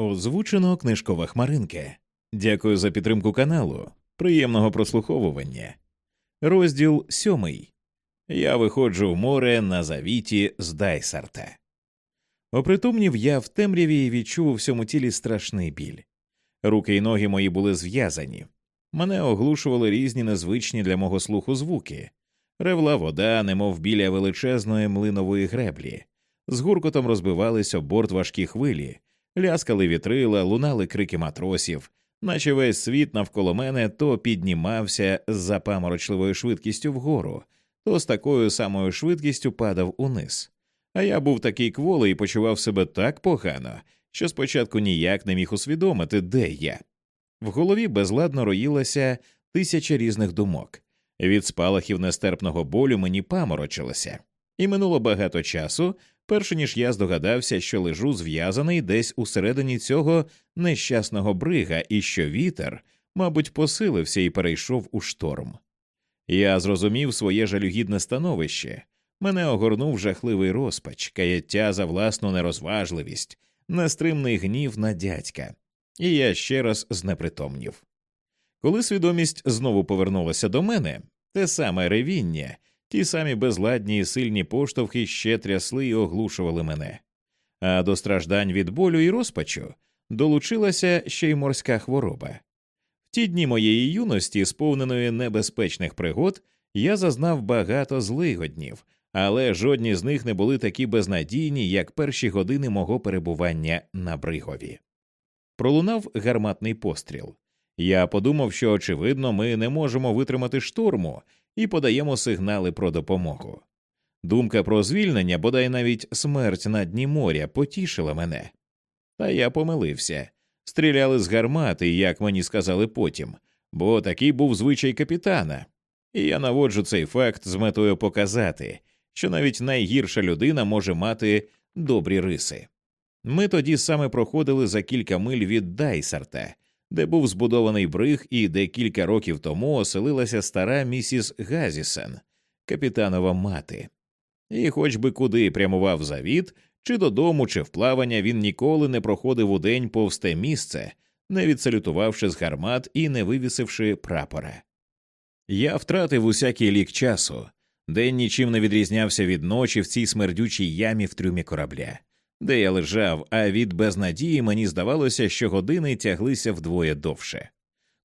Озвучено книжкова хмаринка. Дякую за підтримку каналу. Приємного прослуховування. Розділ сьомий. Я виходжу в море на завіті з Дайсарта. Опритомнів я в темряві і відчув у всьому тілі страшний біль. Руки й ноги мої були зв'язані. Мене оглушували різні незвичні для мого слуху звуки. Ревла вода, немов біля величезної млинової греблі. З гуркотом розбивались об борт важкі хвилі, ляскали вітрила, лунали крики матросів, наче весь світ навколо мене то піднімався з запаморочливою швидкістю вгору, то з такою самою швидкістю падав униз. А я був такий кволий і почував себе так погано, що спочатку ніяк не міг усвідомити, де я. В голові безладно роїлася тисяча різних думок. Від спалахів нестерпного болю мені паморочилося, і минуло багато часу, перш ніж я здогадався, що лежу зв'язаний десь усередині цього нещасного брига, і що вітер, мабуть, посилився і перейшов у шторм. Я зрозумів своє жалюгідне становище. Мене огорнув жахливий розпач, каяття за власну нерозважливість, нестримний гнів на дядька, і я ще раз знепритомнів. Коли свідомість знову повернулася до мене, те саме ревіння, ті самі безладні і сильні поштовхи ще трясли і оглушували мене, а до страждань від болю і розпачу долучилася ще й морська хвороба. В ті дні моєї юності, сповненої небезпечних пригод, я зазнав багато злигоднів, але жодні з них не були такі безнадійні, як перші години мого перебування на бригові. Пролунав гарматний постріл. Я подумав, що, очевидно, ми не можемо витримати штурму і подаємо сигнали про допомогу. Думка про звільнення, бодай навіть смерть на дні моря, потішила мене. Та я помилився. Стріляли з гармати, як мені сказали потім, бо такий був звичай капітана. І я наводжу цей факт з метою показати, що навіть найгірша людина може мати добрі риси. Ми тоді саме проходили за кілька миль від Дайсарта, де був збудований бриг і де кілька років тому оселилася стара місіс Газісен, капітанова мати. І хоч би куди прямував завіт, чи додому, чи в плавання, він ніколи не проходив у день повз те місце, не відсалютувавши з гармат і не вивісивши прапора. Я втратив усякий лік часу, день нічим не відрізнявся від ночі в цій смердючій ямі в трюмі корабля де я лежав, а від безнадії мені здавалося, що години тяглися вдвоє довше.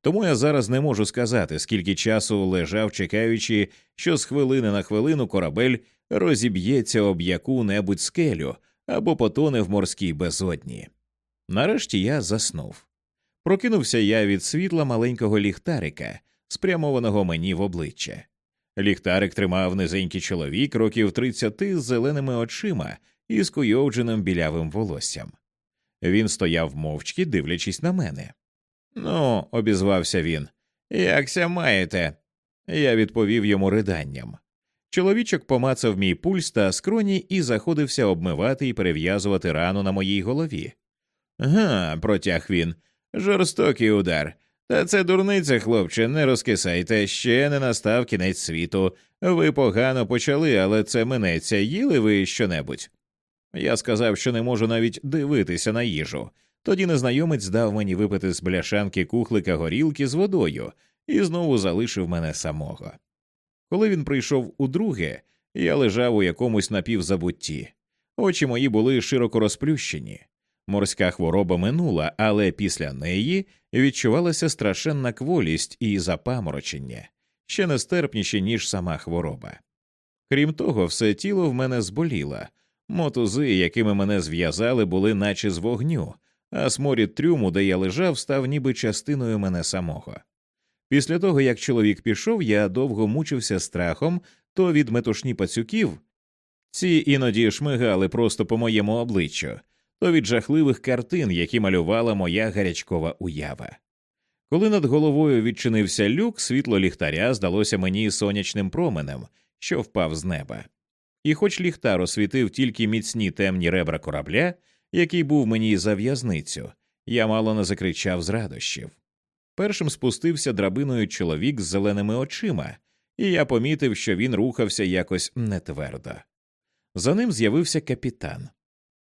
Тому я зараз не можу сказати, скільки часу лежав, чекаючи, що з хвилини на хвилину корабель розіб'ється об яку небудь скелю або потоне в морській безодні. Нарешті я заснув. Прокинувся я від світла маленького ліхтарика, спрямованого мені в обличчя. Ліхтарик тримав низенький чоловік років тридцяти з зеленими очима і скуйовдженим білявим волоссям. Він стояв мовчки, дивлячись на мене. Ну, обізвався він. Якся маєте? Я відповів йому риданням. Чоловічок помацав мій пульс та скроні і заходився обмивати і перев'язувати рану на моїй голові. Га, протяг він. Жорстокий удар. Та це дурниця, хлопче, не розкисайте, ще не настав кінець світу. Ви погано почали, але це минеться. Їли ви щонебудь? Я сказав, що не можу навіть дивитися на їжу. Тоді незнайомець дав мені випити з бляшанки кухлика горілки з водою і знову залишив мене самого. Коли він прийшов удруге, я лежав у якомусь напівзабутті. Очі мої були широко розплющені. Морська хвороба минула, але після неї відчувалася страшенна кволість і запаморочення, ще нестерпніші, ніж сама хвороба. Крім того, все тіло в мене зболіло, Мотузи, якими мене зв'язали, були наче з вогню, а сморід трюму, де я лежав, став ніби частиною мене самого. Після того, як чоловік пішов, я довго мучився страхом то від метушні пацюків, ці іноді шмигали просто по моєму обличчю, то від жахливих картин, які малювала моя гарячкова уява. Коли над головою відчинився люк, світло ліхтаря здалося мені сонячним променем, що впав з неба. І, хоч ліхтар освітив тільки міцні темні ребра корабля, який був мені за в'язницю, я мало не закричав з радощів. Першим спустився драбиною чоловік з зеленими очима, і я помітив, що він рухався якось нетвердо. За ним з'явився капітан.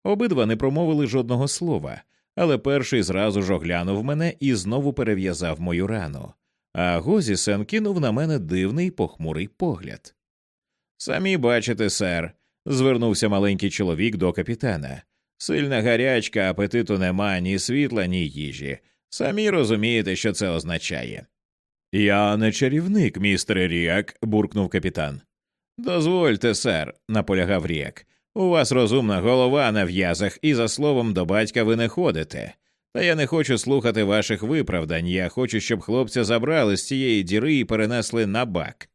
Обидва не промовили жодного слова, але перший зразу ж оглянув мене і знову перев'язав мою рану, а Гозісен кинув на мене дивний похмурий погляд. Самі бачите, сер, звернувся маленький чоловік до капітана. Сильна гарячка, апетиту нема ні світла, ні їжі. Самі розумієте, що це означає. Я не чарівник, містере Ріак, буркнув капітан. Дозвольте, сер, наполягав Ріак. У вас розумна голова на в'язах, і за словом до батька ви не ходите. Та я не хочу слухати ваших виправдань. Я хочу, щоб хлопця забрали з цієї діри і перенесли на бак.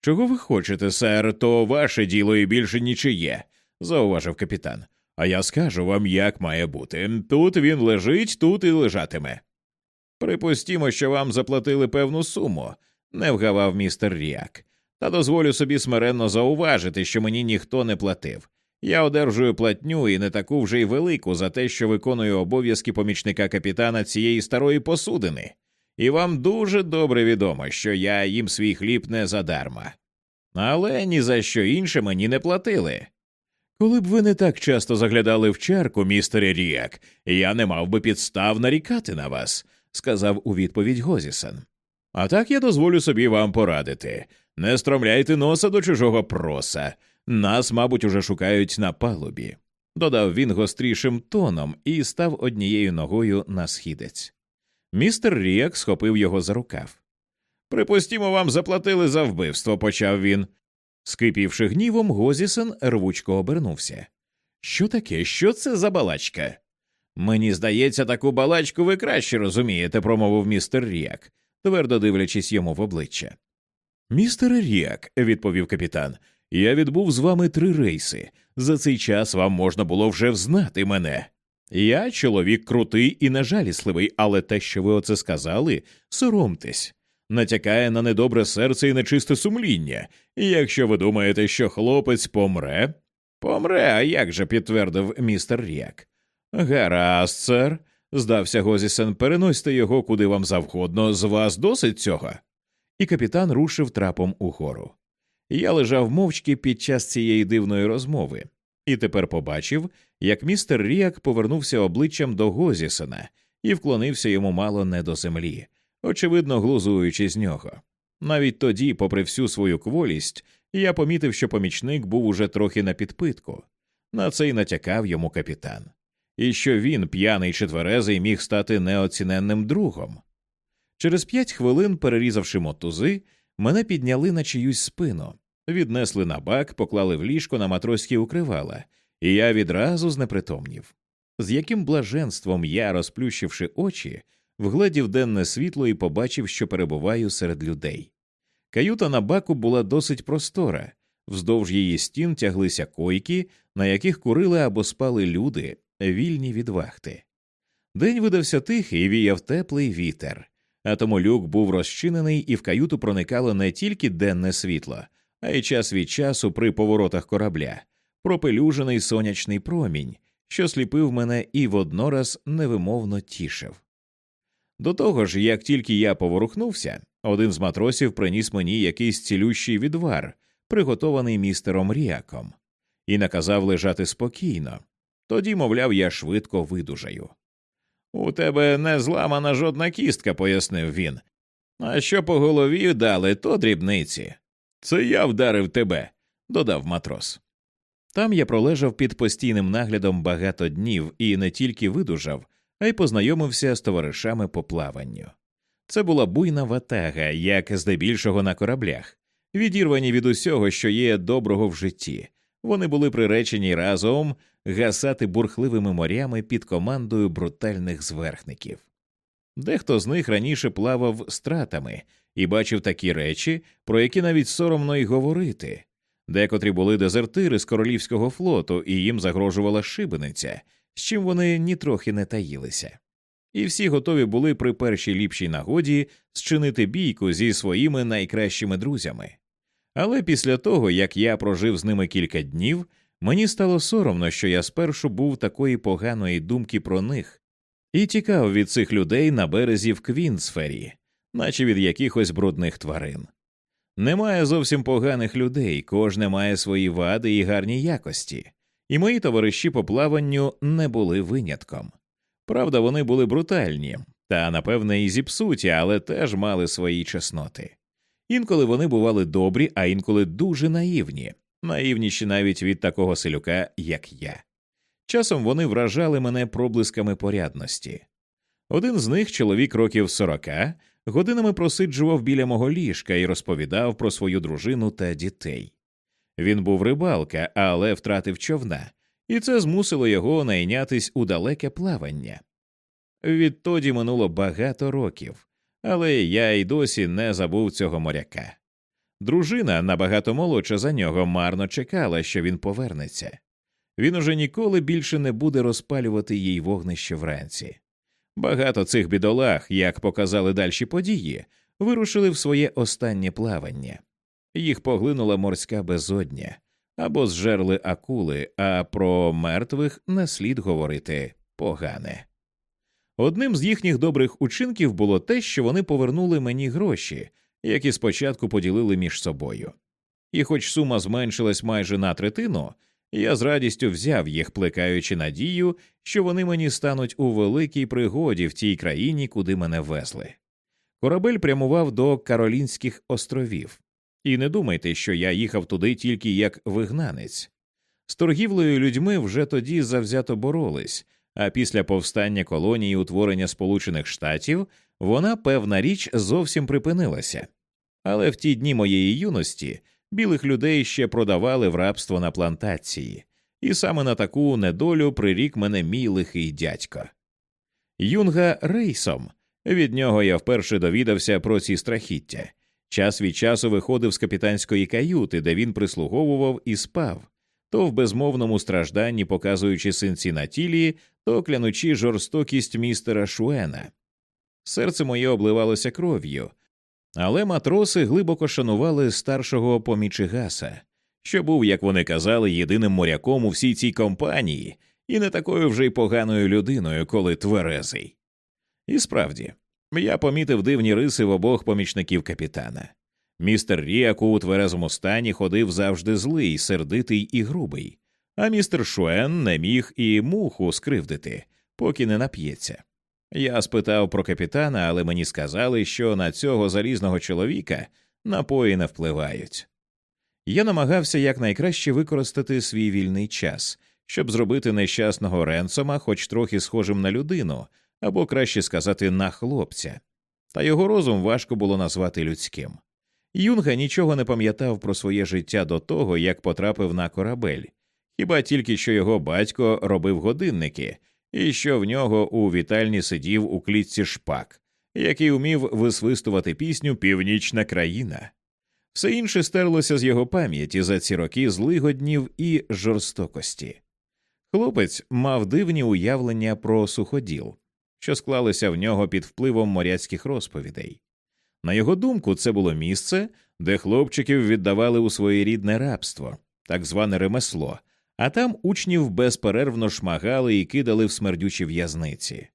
Чого ви хочете, сер, то ваше діло і більше нічиє, зауважив капітан. А я скажу вам, як має бути. Тут він лежить, тут і лежатиме. Припустімо, що вам заплатили певну суму, не вгавав містер Ріак, та дозволю собі смиренно зауважити, що мені ніхто не платив. Я одержую платню і не таку вже й велику за те, що виконую обов'язки помічника капітана цієї старої посудини, і вам дуже добре відомо, що я їм свій хліб не задарма. Але ні за що інше мені не платили. Коли б ви не так часто заглядали в чарку, містере Ріак, я не мав би підстав нарікати на вас, сказав у відповідь Гозісон. А так я дозволю собі вам порадити не стромляйте носа до чужого проса. Нас, мабуть, уже шукають на палубі, додав він гострішим тоном і став однією ногою на східець. Містер Ріак схопив його за рукав. Припустімо, вам заплатили за вбивство, почав він. Скипівши гнівом, Гозісен рвучко обернувся. Що таке? Що це за балачка? Мені здається, таку балачку ви краще розумієте, промовив містер Ріак, твердо дивлячись йому в обличчя. Містер Ріак, відповів капітан, я відбув з вами три рейси. За цей час вам можна було вже взнати мене. Я чоловік крутий і нежалісливий, але те, що ви оце сказали, соромтесь натякає на недобре серце і нечисте сумління, і якщо ви думаєте, що хлопець помре, помре, а як же підтвердив містер Ріак. Гаразд, сер, здався Гозісен, переносьте його куди вам завгодно, з вас досить цього. І капітан рушив трапом угору. Я лежав мовчки під час цієї дивної розмови, і тепер побачив, як містер Ріак повернувся обличчям до Гозісена і вклонився йому мало не до землі, очевидно, глузуючи з нього. Навіть тоді, попри всю свою кволість, я помітив, що помічник був уже трохи на підпитку. На це й натякав йому капітан, і що він, п'яний чи тверезий, міг стати неоціненним другом. Через п'ять хвилин, перерізавши мотузи, мене підняли на чиюсь спину, віднесли на бак, поклали в ліжко на матроські укривала, і я відразу знепритомнів. З яким блаженством я, розплющивши очі, вгледів денне світло і побачив, що перебуваю серед людей. Каюта на баку була досить простора, вздовж її стін тяглися койки, на яких курили або спали люди, вільні від вахти. День видався тихий і віяв теплий вітер, а тому люк був розчинений, і в каюту проникало не тільки денне світло, а й час від часу при поворотах корабля, пропелюжений сонячний промінь, що сліпив мене і воднораз невимовно тішив. До того ж, як тільки я поворухнувся, один з матросів приніс мені якийсь цілющий відвар, приготований містером Ріаком, і наказав лежати спокійно. Тоді, мовляв, я швидко видужаю. У тебе не зламана жодна кістка, пояснив він. А що по голові дали, то дрібниці. Це я вдарив тебе, додав матрос. Там я пролежав під постійним наглядом багато днів і не тільки видужав, а й познайомився з товаришами по плаванню. Це була буйна ватага, як здебільшого на кораблях, відірвані від усього, що є доброго в житті. Вони були приречені разом гасати бурхливими морями під командою брутальних зверхників. Дехто з них раніше плавав стратами і бачив такі речі, про які навіть соромно й говорити. Декотрі були дезертири з королівського флоту, і їм загрожувала шибениця, з чим вони нітрохи не таїлися. І всі готові були при першій ліпшій нагоді зчинити бійку зі своїми найкращими друзями. Але після того, як я прожив з ними кілька днів, мені стало соромно, що я спершу був такої поганої думки про них і тікав від цих людей на березі в Квінсфері, наче від якихось брудних тварин. Немає зовсім поганих людей, кожне має свої вади і гарні якості і мої товариші по плаванню не були винятком. Правда, вони були брутальні, та, напевне, і зіпсуті, але теж мали свої чесноти. Інколи вони бували добрі, а інколи дуже наївні, наївніші навіть від такого селюка, як я. Часом вони вражали мене проблисками порядності. Один з них, чоловік років сорока, годинами просиджував біля мого ліжка і розповідав про свою дружину та дітей. Він був рибалка, але втратив човна, і це змусило його найнятись у далеке плавання. Відтоді минуло багато років, але я й досі не забув цього моряка. Дружина, набагато молодша за нього, марно чекала, що він повернеться. Він уже ніколи більше не буде розпалювати їй вогнище вранці. Багато цих бідолах, як показали дальші події, вирушили в своє останнє плавання. Їх поглинула морська безодня або зжерли акули, а про мертвих не слід говорити погане. Одним з їхніх добрих учинків було те, що вони повернули мені гроші, які спочатку поділили між собою. І, хоч сума зменшилась майже на третину, я з радістю взяв їх, плекаючи надію, що вони мені стануть у великій пригоді в тій країні, куди мене везли. Корабель прямував до Каролінських островів, і не думайте, що я їхав туди тільки як вигнанець. З торгівлею людьми вже тоді завзято боролись, а після повстання колонії утворення Сполучених Штатів вона, певна річ, зовсім припинилася. Але в ті дні моєї юності білих людей ще продавали в рабство на плантації, і саме на таку недолю прирік мене мій лихий дядько. Юнга рейсом. Від нього я вперше довідався про ці страхіття. Час від часу виходив з капітанської каюти, де він прислуговував і спав, то в безмовному стражданні показуючи синці на тілі, то клянучи жорстокість містера Шуена. Серце моє обливалося кров'ю, але матроси глибоко шанували старшого помічигаса, що був, як вони казали, єдиним моряком у всій цій компанії, і не такою вже й поганою людиною, коли тверезий. І справді, я помітив дивні риси в обох помічників капітана. Містер Ріаку у тверезому стані ходив завжди злий, сердитий і грубий, а містер Шуен не міг і муху скривдити, поки не нап'ється. Я спитав про капітана, але мені сказали, що на цього залізного чоловіка напої не впливають. Я намагався якнайкраще використати свій вільний час, щоб зробити нещасного Ренсома, хоч трохи схожим на людину, або краще сказати, на хлопця, та його розум важко було назвати людським. Юнга нічого не пам'ятав про своє життя до того, як потрапив на корабель, хіба тільки що його батько робив годинники, і що в нього у вітальні сидів у клітці шпак, який умів висвистувати пісню Північна країна. Все інше стерлося з його пам'яті за ці роки злигоднів і жорстокості. Хлопець мав дивні уявлення про суходіл, що склалися в нього під впливом моряцьких розповідей. На його думку, це було місце, де хлопчиків віддавали у своєрідне рабство, так зване ремесло, а там учнів безперервно шмагали і кидали в смердючі в'язниці.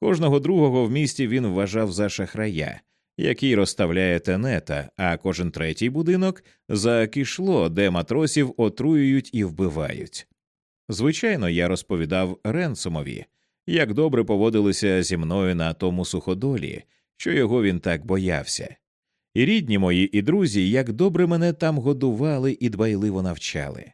Кожного другого в місті він вважав за шахрая, який розставляє тенета, а кожен третій будинок за кишло, де матросів отруюють і вбивають. Звичайно, я розповідав Ренсомові, як добре поводилися зі мною на тому суходолі, що його він так боявся. І рідні мої і друзі, як добре мене там годували і дбайливо навчали.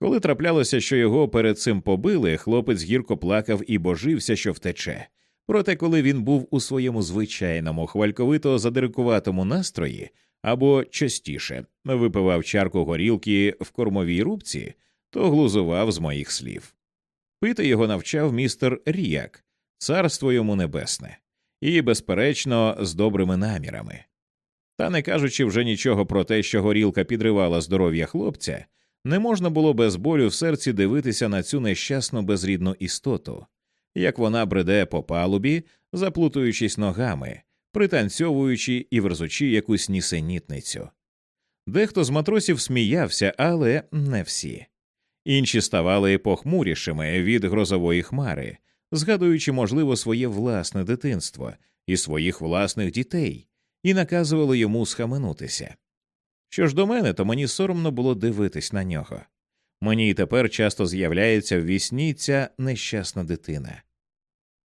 Коли траплялося, що його перед цим побили, хлопець гірко плакав і божився, що втече. Проте, коли він був у своєму звичайному, хвальковито задирикуватому настрої або частіше випивав чарку горілки в кормовій рубці, то глузував з моїх слів. Пити його навчав містер Ріак, царство йому небесне, і, безперечно, з добрими намірами. Та не кажучи вже нічого про те, що горілка підривала здоров'я хлопця, не можна було без болю в серці дивитися на цю нещасну безрідну істоту, як вона бреде по палубі, заплутуючись ногами, пританцьовуючи і верзучи якусь нісенітницю. Дехто з матросів сміявся, але не всі. Інші ставали похмурішими від грозової хмари, згадуючи, можливо, своє власне дитинство і своїх власних дітей, і наказували йому схаменутися. Що ж до мене, то мені соромно було дивитись на нього. Мені й тепер часто з'являється в вісні ця нещасна дитина.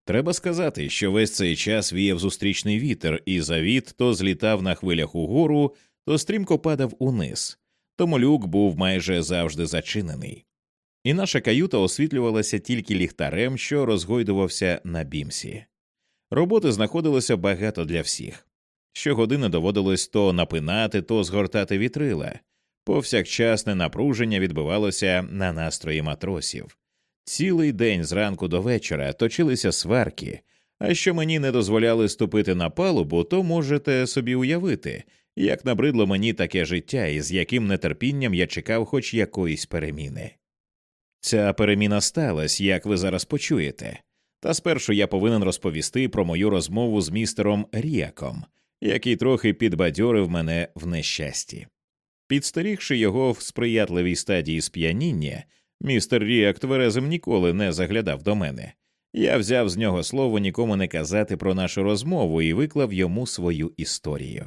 Треба сказати, що весь цей час віяв зустрічний вітер, і завіт то злітав на хвилях угору, то стрімко падав униз, тому люк був майже завжди зачинений. І наша каюта освітлювалася тільки ліхтарем, що розгойдувався на бімсі. Роботи знаходилося багато для всіх. Щогодини доводилось то напинати, то згортати вітрила. Повсякчасне напруження відбивалося на настрої матросів. Цілий день зранку до вечора точилися сварки, а що мені не дозволяли ступити на палубу, то можете собі уявити, як набридло мені таке життя і з яким нетерпінням я чекав хоч якоїсь переміни. Ця переміна сталася, як ви зараз почуєте, та спершу я повинен розповісти про мою розмову з містером Ріаком, який трохи підбадьорив мене в нещасті. Підстерігши його в сприятливій стадії сп'яніння, містер Ріак тверезим ніколи не заглядав до мене. Я взяв з нього слово нікому не казати про нашу розмову і виклав йому свою історію.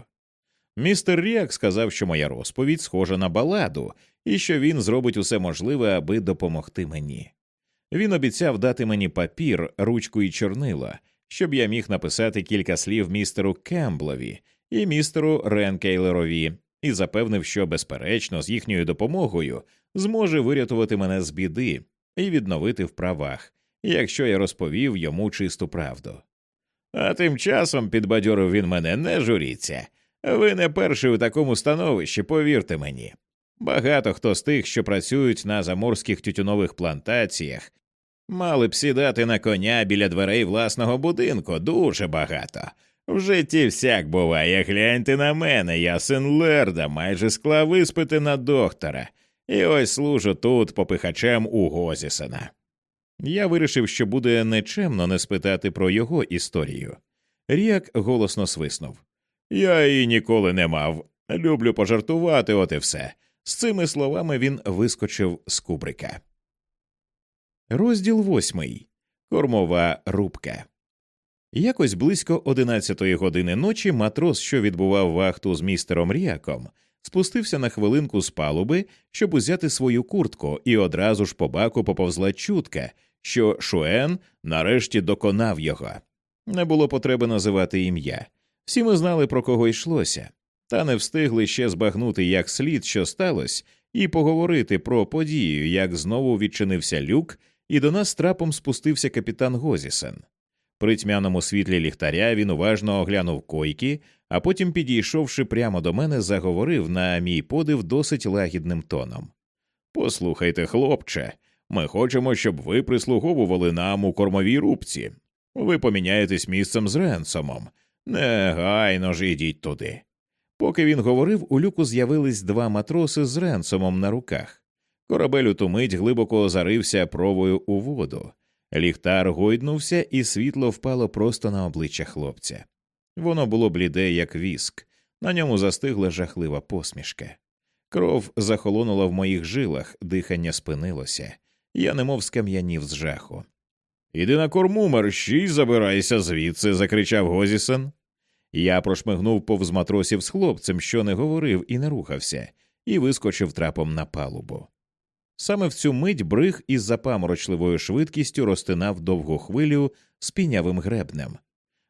Містер Ріак сказав, що моя розповідь схожа на баладу і що він зробить усе можливе, аби допомогти мені. Він обіцяв дати мені папір, ручку і чорнило, щоб я міг написати кілька слів містеру Кемблові і містеру Ренкейлерові, і запевнив, що, безперечно, з їхньою допомогою зможе вирятувати мене з біди і відновити в правах, якщо я розповів йому чисту правду. А тим часом, підбадьорив він мене, не журіться. Ви не перший у такому становищі, повірте мені. Багато хто з тих, що працюють на заморських тютюнових плантаціях, мали б сідати на коня біля дверей власного будинку дуже багато. В житті всяк буває, гляньте на мене, я син Лерда, майже склав іспити на доктора, і ось служу тут попихачем у Гозісена. Я вирішив, що буде нечемно не спитати про його історію. Ріак голосно свиснув. Я її ніколи не мав. Люблю пожартувати, от і все. З цими словами він вискочив з кубрика. Розділ восьмий. Кормова рубка. Якось близько одинадцятої години ночі матрос, що відбував вахту з містером Ріаком, спустився на хвилинку з палуби, щоб узяти свою куртку, і одразу ж по баку поповзла чутка, що Шуен нарешті доконав його. Не було потреби називати ім'я. Всі ми знали, про кого йшлося, та не встигли ще збагнути як слід, що сталося, і поговорити про подію, як знову відчинився люк, і до нас трапом спустився капітан Гозісен. При тьмяному світлі ліхтаря він уважно оглянув койки, а потім, підійшовши прямо до мене, заговорив на мій подив досить лагідним тоном. Послухайте, хлопче, ми хочемо, щоб ви прислуговували нам у кормовій рубці. Ви поміняєтесь місцем з Ренсомом. Негайно ж ідіть туди. Поки він говорив, у люку з'явились два матроси з Ренсомом на руках. Корабель у ту мить глибоко зарився провою у воду. Ліхтар гойднувся, і світло впало просто на обличчя хлопця. Воно було бліде, як віск, на ньому застигла жахлива посмішка. Кров захолонула в моїх жилах, дихання спинилося, я немов скам'янів з жаху. Іди на корму, мерщій, забирайся звідси, закричав Гозісен. Я прошмигнув повз матросів з хлопцем, що не говорив і не рухався, і вискочив трапом на палубу. Саме в цю мить бриг із запаморочливою швидкістю розтинав довгу хвилю з пінявим гребнем.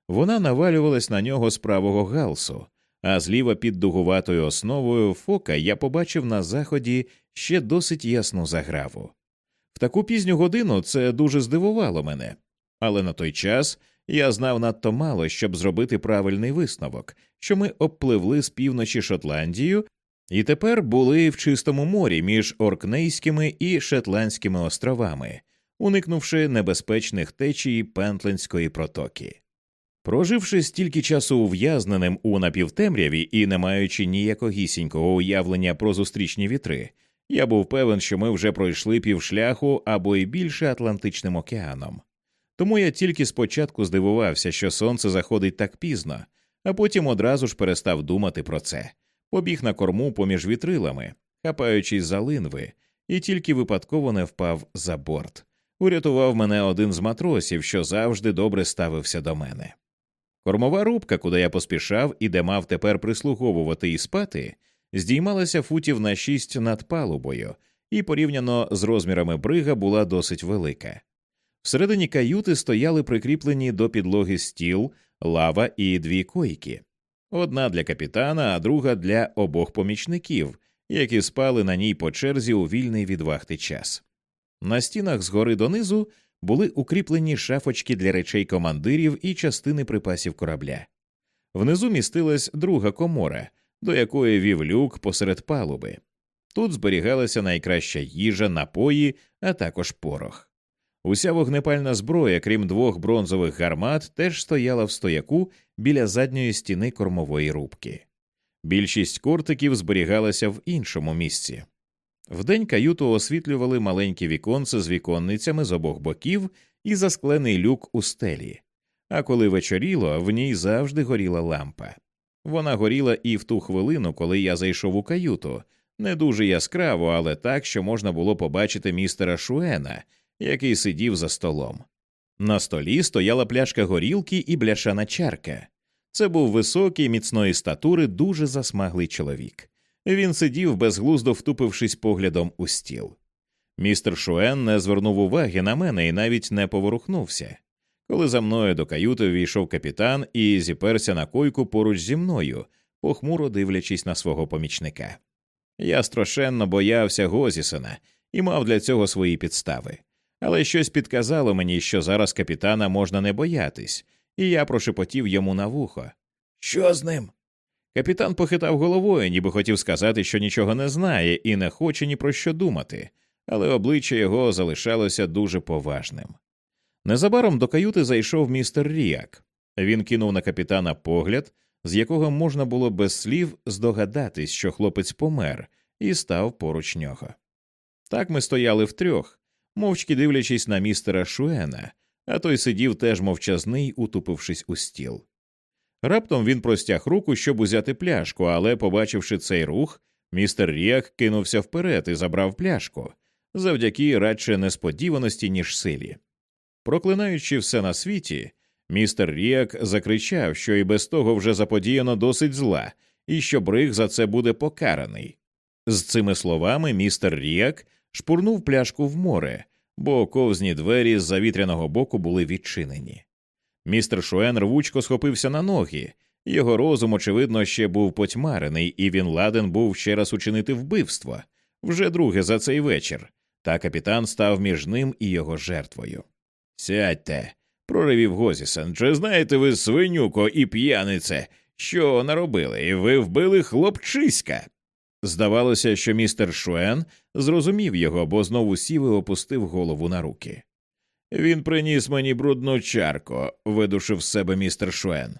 Вона навалювалась на нього з правого галсу, а зліва під дугуватою основою фока я побачив на заході ще досить ясну заграву. В таку пізню годину це дуже здивувало мене, але на той час я знав надто мало, щоб зробити правильний висновок, що ми обпливли з півночі Шотландію і тепер були в чистому морі між Оркнейськими і Шетландськими островами, уникнувши небезпечних течій Пентлинської протоки. Проживши стільки часу ув'язненим у напівтемряві і не маючи ніякогісінького уявлення про зустрічні вітри, я був певен, що ми вже пройшли півшляху або й більше Атлантичним океаном. Тому я тільки спочатку здивувався, що сонце заходить так пізно, а потім одразу ж перестав думати про це, побіг на корму поміж вітрилами, хапаючись за линви, і тільки випадково не впав за борт. Урятував мене один з матросів, що завжди добре ставився до мене. Кормова рубка, куди я поспішав і де мав тепер прислуговувати і спати, здіймалася футів на шість над палубою, і порівняно з розмірами брига була досить велика. Всередині каюти стояли прикріплені до підлоги стіл, лава і дві койки одна для капітана, а друга для обох помічників, які спали на ній по черзі у вільний від вахти час. На стінах згори донизу були укріплені шафочки для речей командирів і частини припасів корабля. Внизу містилась друга комора, до якої вів люк посеред палуби. Тут зберігалася найкраща їжа, напої, а також порох. Уся вогнепальна зброя, крім двох бронзових гармат, теж стояла в стояку біля задньої стіни кормової рубки. Більшість кортиків зберігалася в іншому місці. Вдень каюту освітлювали маленькі віконце з віконницями з обох боків і засклений люк у стелі. А коли вечоріло, в ній завжди горіла лампа. Вона горіла і в ту хвилину, коли я зайшов у каюту, не дуже яскраво, але так, що можна було побачити містера Шуена, який сидів за столом. На столі стояла пляшка горілки і бляшана чарка. Це був високий, міцної статури, дуже засмаглий чоловік. Він сидів, безглуздо втупившись поглядом у стіл. Містер Шуен не звернув уваги на мене і навіть не поворухнувся. Коли за мною до каюти війшов капітан і зіперся на койку поруч зі мною, похмуро дивлячись на свого помічника. Я страшенно боявся Гозісена і мав для цього свої підстави, але щось підказало мені, що зараз капітана можна не боятись, і я прошепотів йому на вухо. Що з ним? Капітан похитав головою, ніби хотів сказати, що нічого не знає і не хоче ні про що думати, але обличчя його залишалося дуже поважним. Незабаром до каюти зайшов містер Ріак. Він кинув на капітана погляд, з якого можна було без слів здогадатись, що хлопець помер, і став поруч нього. Так ми стояли втрьох, мовчки дивлячись на містера Шуена, а той сидів теж мовчазний, утупившись у стіл. Раптом він простяг руку, щоб узяти пляшку, але, побачивши цей рух, містер Ріак кинувся вперед і забрав пляшку завдяки радше несподіваності, ніж силі. Проклинаючи все на світі, містер Ріак закричав, що і без того вже заподіяно досить зла, і що бриг за це буде покараний. З цими словами містер Ріак шпурнув пляшку в море, бо ковзні двері з завітряного боку були відчинені. Містер Шуен рвучко схопився на ноги, його розум, очевидно, ще був потьмарений, і він ладен був ще раз учинити вбивство вже друге за цей вечір, та капітан став між ним і його жертвою. Сядьте, проривів Гозісен. Чи знаєте ви, свинюко і п'янице, що наробили, і ви вбили хлопчиська? Здавалося, що містер Шуен зрозумів його, бо знову сів і опустив голову на руки. Він приніс мені брудну чарку, видушив з себе містер Шуен.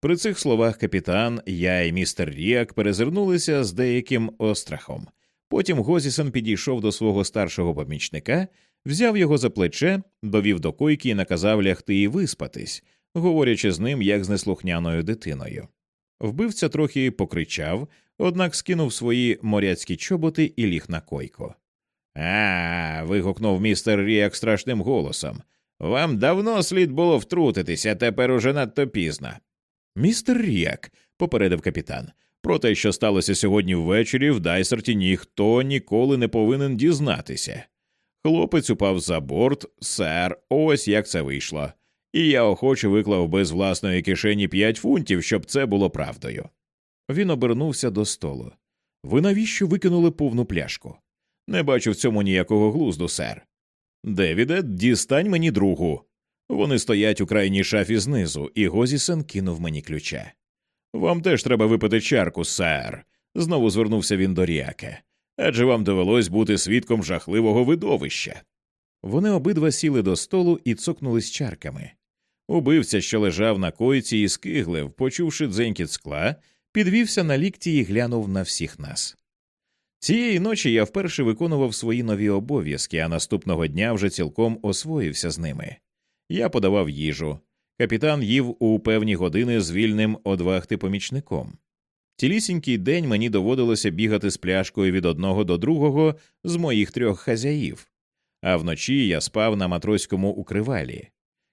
При цих словах капітан, я і містер Ріак перезирнулися з деяким острахом. Потім Гозісен підійшов до свого старшого помічника, взяв його за плече, довів до койки і наказав лягти і виспатись, говорячи з ним як з неслухняною дитиною. Вбивця трохи покричав, однак скинув свої моряцькі чоботи і ліг на койку. А. вигукнув містер Ріак страшним голосом. Вам давно слід було втрутитися, тепер уже надто пізно. Містер Ріак, попередив капітан, про те, що сталося сьогодні ввечері, в Дайсерті ніхто ніколи не повинен дізнатися. Хлопець упав за борт, сер, ось як це вийшло. І я охоче виклав без власної кишені п'ять фунтів, щоб це було правдою. Він обернувся до столу. Ви навіщо викинули повну пляшку? Не бачу в цьому ніякого глузду, сер. Девіде, дістань мені другу. Вони стоять у крайній шафі знизу, і Гозісен кинув мені ключа. Вам теж треба випити чарку, сер. Знову звернувся він до Ріаке. Адже вам довелось бути свідком жахливого видовища. Вони обидва сіли до столу і цокнулись чарками. Убивця, що лежав на койці і скиглив, почувши дзенькіт скла, підвівся на лікті і глянув на всіх нас. Цієї ночі я вперше виконував свої нові обов'язки, а наступного дня вже цілком освоївся з ними. Я подавав їжу. Капітан їв у певні години з вільним одвахти помічником. Цілісінький день мені доводилося бігати з пляшкою від одного до другого з моїх трьох хазяїв, а вночі я спав на матроському укривалі,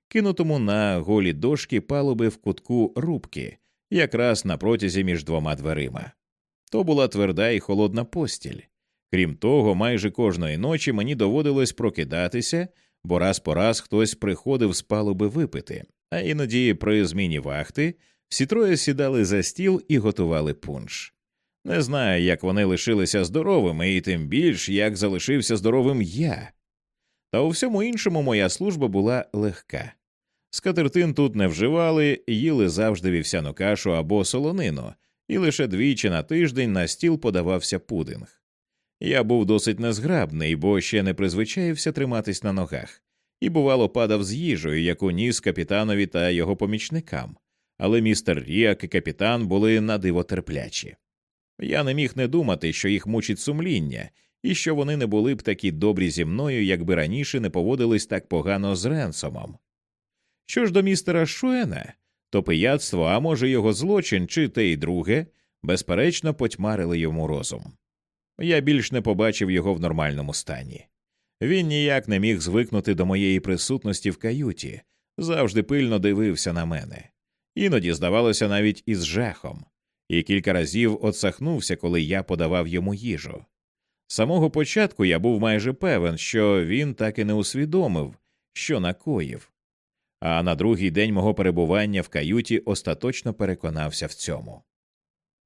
кинутому на голі дошки палуби в кутку рубки, якраз на протязі між двома дверима. То була тверда і холодна постіль. Крім того, майже кожної ночі мені доводилось прокидатися, бо раз по раз хтось приходив з палуби випити, а іноді при зміні вахти всі троє сідали за стіл і готували пунш. Не знаю, як вони лишилися здоровими, і тим більш як залишився здоровим я. Та у всьому іншому моя служба була легка. Скатертин тут не вживали, їли завжди вівсяну кашу або солонину, і лише двічі на тиждень на стіл подавався пудинг. Я був досить незграбний, бо ще не призвичаївся триматись на ногах, і, бувало, падав з їжею, яку ніс капітанові та його помічникам, але містер Ріак і капітан були надиво терплячі. Я не міг не думати, що їх мучить сумління, і що вони не були б такі добрі зі мною, якби раніше не поводились так погано з Ренсомом. Що ж до містера Шуена, то пияцтво, а може, його злочин, чи те й друге, безперечно, потьмарили йому розум. Я більш не побачив його в нормальному стані. Він ніяк не міг звикнути до моєї присутності в каюті, завжди пильно дивився на мене, іноді, здавалося, навіть із жахом, і кілька разів отсахнувся, коли я подавав йому їжу. З самого початку я був майже певен, що він так і не усвідомив, що накоїв, а на другий день мого перебування в каюті остаточно переконався в цьому.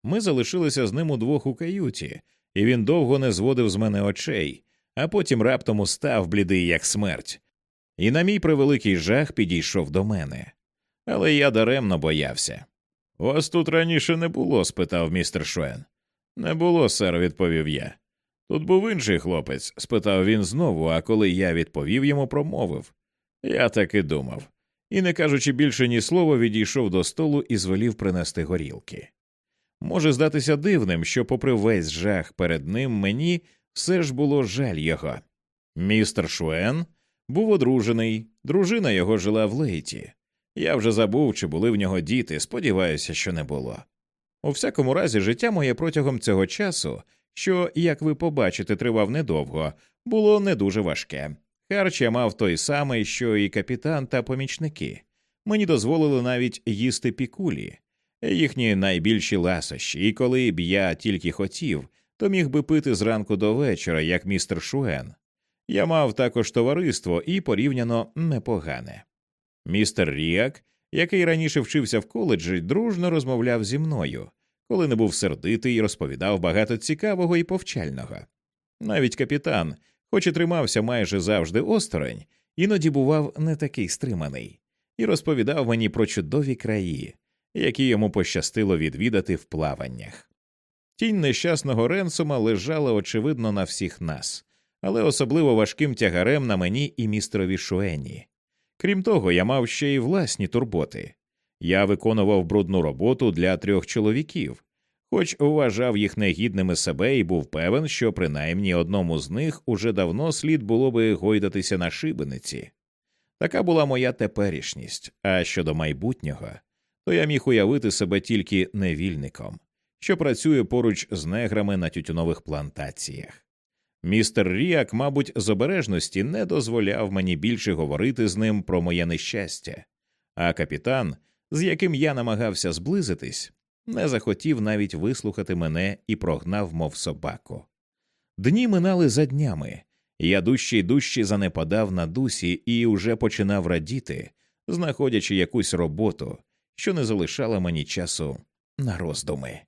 Ми залишилися з ним удвох у каюті, і він довго не зводив з мене очей, а потім раптом устав блідий, як смерть, і, на мій превеликий жах, підійшов до мене. Але я даремно боявся. Вас тут раніше не було? спитав містер Шуен. Не було, сер, відповів я. Тут був інший хлопець? спитав він знову, а коли я відповів йому, промовив. Я так і думав. І, не кажучи більше ні слова, відійшов до столу і звелів принести горілки. Може здатися дивним, що, попри весь жах перед ним, мені все ж було жаль його. Містер Шуен був одружений, дружина його жила в лейті. Я вже забув, чи були в нього діти, сподіваюся, що не було. У всякому разі, життя моє протягом цього часу, що, як ви побачите, тривав недовго, було не дуже важке. Харч я мав той самий, що і капітан та помічники. Мені дозволили навіть їсти пікулі, їхні найбільші ласощі, і коли б я тільки хотів, то міг би пити зранку до вечора, як містер Шуен. Я мав також товариство і порівняно непогане. Містер Ріак, який раніше вчився в коледжі, дружно розмовляв зі мною, коли не був сердитий і розповідав багато цікавого і повчального. Навіть капітан, хоч і тримався майже завжди осторонь, іноді бував не такий стриманий, і розповідав мені про чудові краї, які йому пощастило відвідати в плаваннях. Тінь нещасного Ренсома лежала, очевидно, на всіх нас, але особливо важким тягарем на мені і містерові Шуені. Крім того, я мав ще й власні турботи. Я виконував брудну роботу для трьох чоловіків, хоч вважав їх негідними себе і був певен, що принаймні одному з них уже давно слід було би гойдатися на шибениці. Така була моя теперішність, а щодо майбутнього, то я міг уявити себе тільки невільником, що працює поруч з неграми на тютюнових плантаціях. Містер Ріак, мабуть, з обережності не дозволяв мені більше говорити з ним про моє нещастя, а капітан, з яким я намагався зблизитись, не захотів навіть вислухати мене і прогнав, мов собаку. Дні минали за днями, я дужче й дужче занепадав на дусі і уже починав радіти, знаходячи якусь роботу, що не залишала мені часу на роздуми.